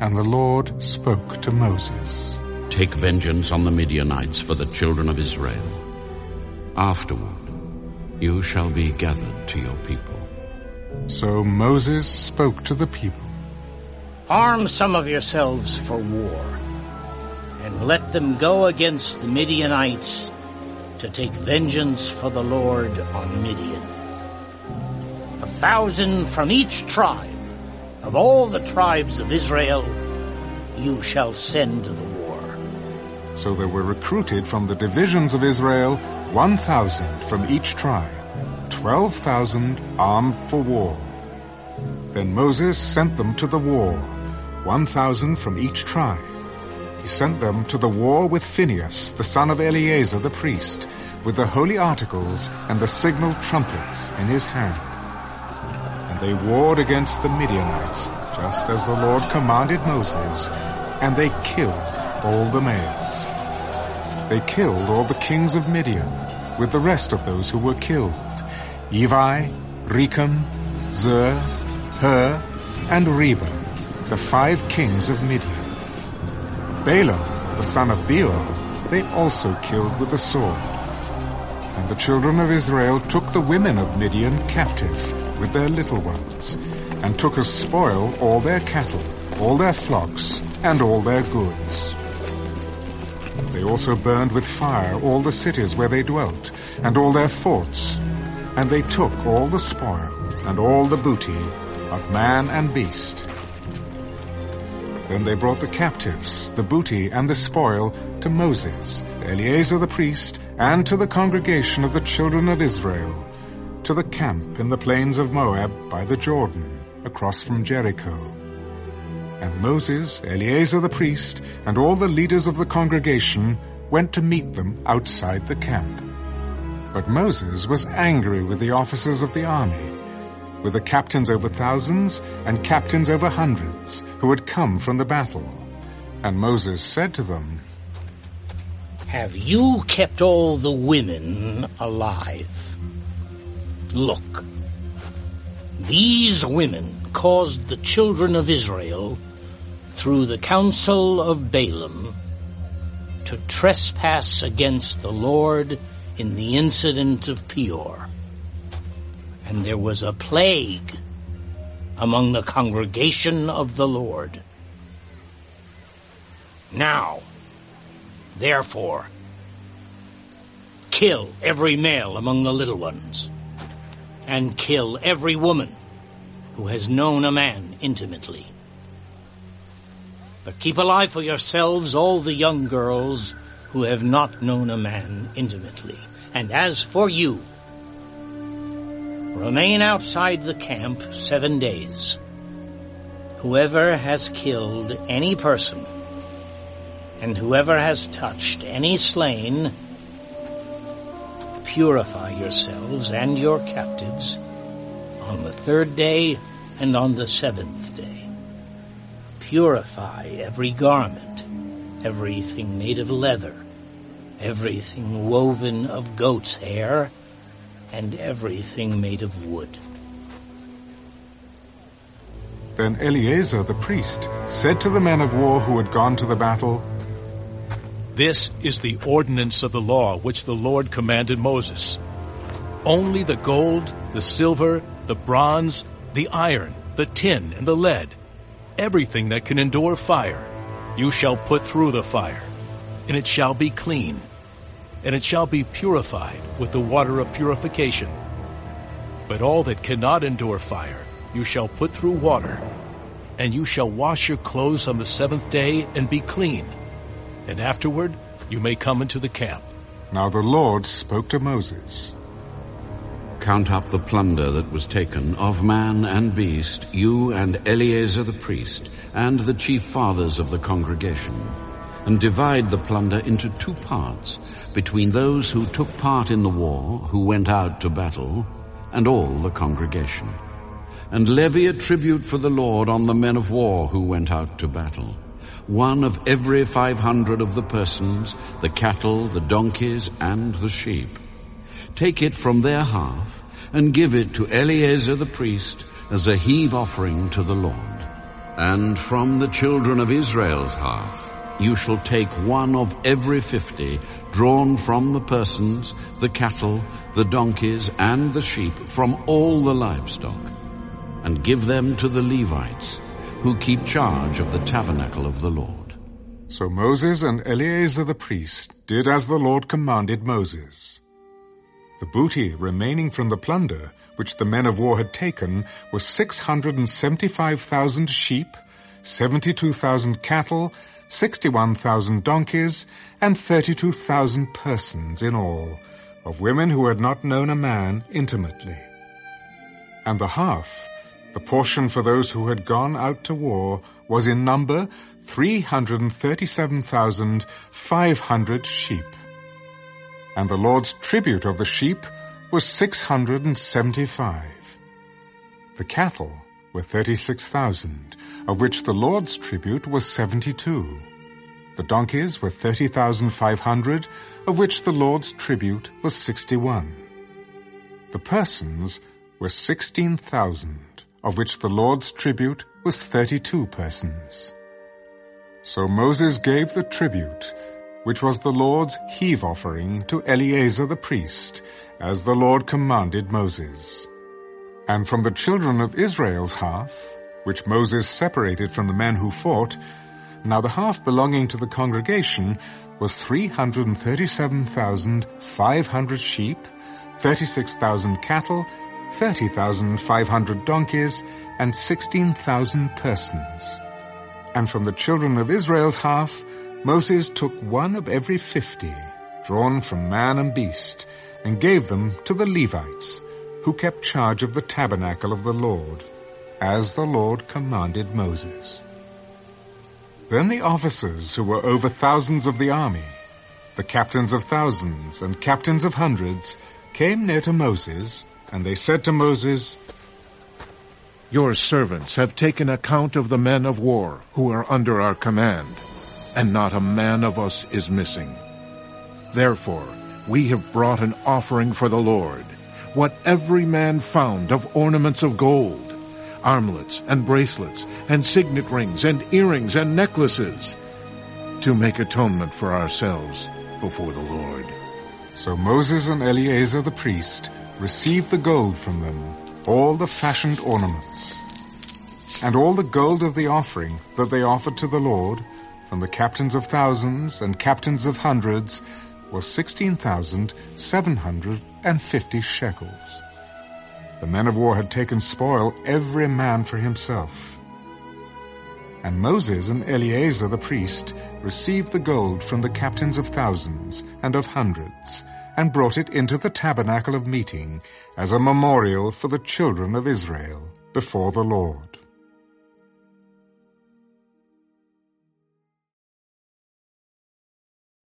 And the Lord spoke to Moses. Take vengeance on the Midianites for the children of Israel. Afterward, you shall be gathered to your people. So Moses spoke to the people. Arm some of yourselves for war, and let them go against the Midianites to take vengeance for the Lord on Midian. A thousand from each tribe of all the tribes of Israel you shall send to the war. So there were recruited from the divisions of Israel 1,000 from each tribe, 12,000 armed for war. Then Moses sent them to the war, 1,000 from each tribe. He sent them to the war with Phinehas, the son of Eleazar the priest, with the holy articles and the signal trumpets in his hand. They warred against the Midianites, just as the Lord commanded Moses, and they killed all the males. They killed all the kings of Midian, with the rest of those who were killed, Evi, Rekem, Zur, Hur, and Reba, the five kings of Midian. Balaam, the son of Beor, they also killed with the sword. And the children of Israel took the women of Midian captive with their little ones, and took as spoil all their cattle, all their flocks, and all their goods. They also burned with fire all the cities where they dwelt, and all their forts, and they took all the spoil, and all the booty, of man and beast, then they brought the captives, the booty, and the spoil to Moses, Eleazar the priest, and to the congregation of the children of Israel, to the camp in the plains of Moab by the Jordan, across from Jericho. And Moses, Eleazar the priest, and all the leaders of the congregation went to meet them outside the camp. But Moses was angry with the officers of the army, with the captains over thousands and captains over hundreds, who had come from the battle. And Moses said to them, Have you kept all the women alive? Look, these women caused the children of Israel, through the counsel of Balaam, to trespass against the Lord in the incident of Peor and there was a plague among the congregation of the Lord. Now, therefore, kill every male among the little ones, and kill every woman who has known a man intimately. But keep alive for yourselves all the young girls who have not known a man intimately. And as for you, Remain outside the camp seven days. Whoever has killed any person, and whoever has touched any slain, purify yourselves and your captives on the third day and on the seventh day. Purify every garment, everything made of leather, everything woven of goat's hair, and everything made of wood. Then Eleazar the priest said to the men of war who had gone to the battle, This is the ordinance of the law which the Lord commanded Moses. Only the gold, the silver, the bronze, the iron, the tin, and the lead, everything that can endure fire, you shall put through the fire, and it shall be clean and it shall be purified with the water of purification. But all that cannot endure fire you shall put through water, and you shall wash your clothes on the seventh day and be clean. And afterward you may come into the camp. Now the Lord spoke to Moses. Count up the plunder that was taken of man and beast, you and Eleazar the priest, and the chief fathers of the congregation and divide the plunder into two parts between those who took part in the war, who went out to battle, and all the congregation. And levy a tribute for the Lord on the men of war who went out to battle. One of every five hundred of the persons, the cattle, the donkeys, and the sheep. Take it from their half, and give it to Eleazar the priest as a heave offering to the Lord And from the children of Israel's half, you shall take one of every fifty, drawn from the persons, the cattle, the donkeys, and the sheep, from all the livestock, and give them to the Levites, who keep charge of the tabernacle of the Lord. So Moses and Eleazar the priest did as the Lord commanded Moses. The booty remaining from the plunder which the men of war had taken was 675,000 sheep, 72,000 cattle, 61,000 donkeys, and 32,000 persons in all, of women who had not known a man intimately. And the half, the portion for those who had gone out to war, was in number 337,500 sheep and the Lord's tribute of the sheep was 675. The cattle were 36,000, of which the Lord's tribute was 72. The donkeys were 30,500, of which the Lord's tribute was 61. The persons were 16,000, of which the Lord's tribute was 32 persons. So Moses gave the tribute, which was the Lord's heave offering to Eleazar the priest, as the Lord commanded Moses. And from the children of Israel's half, which Moses separated from the men who fought, now the half belonging to the congregation was 337,500 sheep, 36,000 cattle, 30,500 donkeys, and 16,000 persons. And from the children of Israel's half, Moses took one of every fifty, drawn from man and beast, and gave them to the Levites, who kept charge of the tabernacle of the Lord, as the Lord commanded Moses. Then the officers who were over thousands of the army, the captains of thousands and captains of hundreds, came near to Moses, and they said to Moses, Your servants have taken account of the men of war who are under our command and not a man of us is missing. Therefore, we have brought an offering for the Lord, what every man found of ornaments of gold, armlets and bracelets, and signet rings and earrings and necklaces, to make atonement for ourselves before the Lord. So Moses and Eleazar the priest received the gold from them, all the fashioned ornaments, and all the gold of the offering that they offered to the Lord, from the captains of thousands and captains of hundreds was 16,750 shekels. The men of war had taken spoil every man for himself. And Moses and Eleazar the priest received the gold from the captains of thousands and of hundreds, and brought it into the tabernacle of meeting as a memorial for the children of Israel before the Lord.